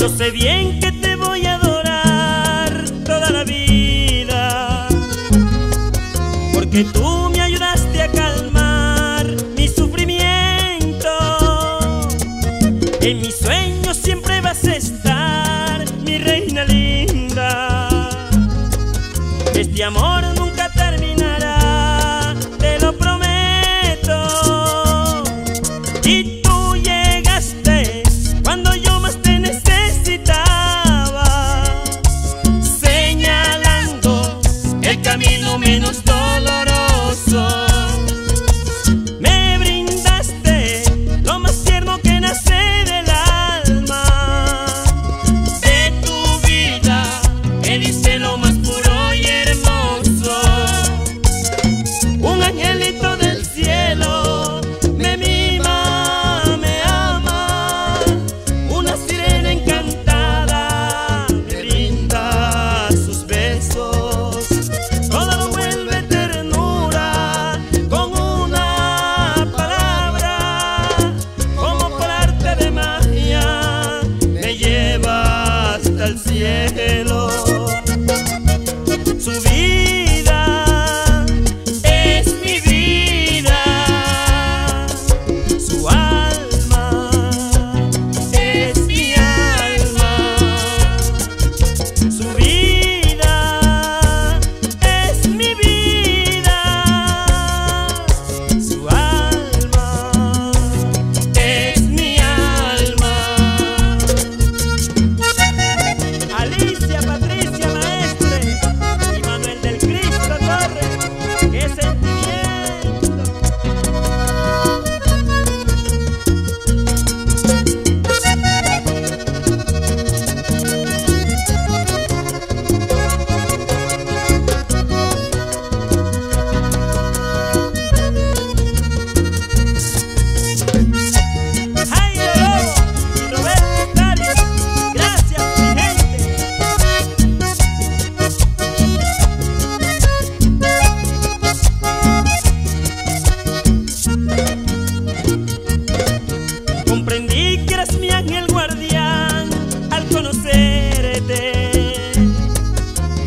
Yo sé bien que te voy a adorar toda la vida, porque tú me ayudaste a calmar mi sufrimiento. En mis sueños siempre vas a estar, mi reina linda. Este amor nunca terminará, te lo prometo. que nos subir. quererte.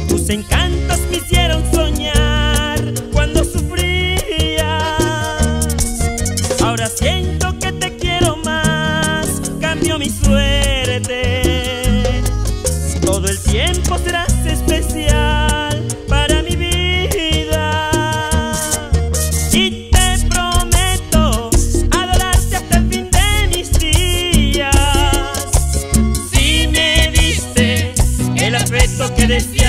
Tus encantos me hicieron soñar cuando sufrías. Ahora siento que decía.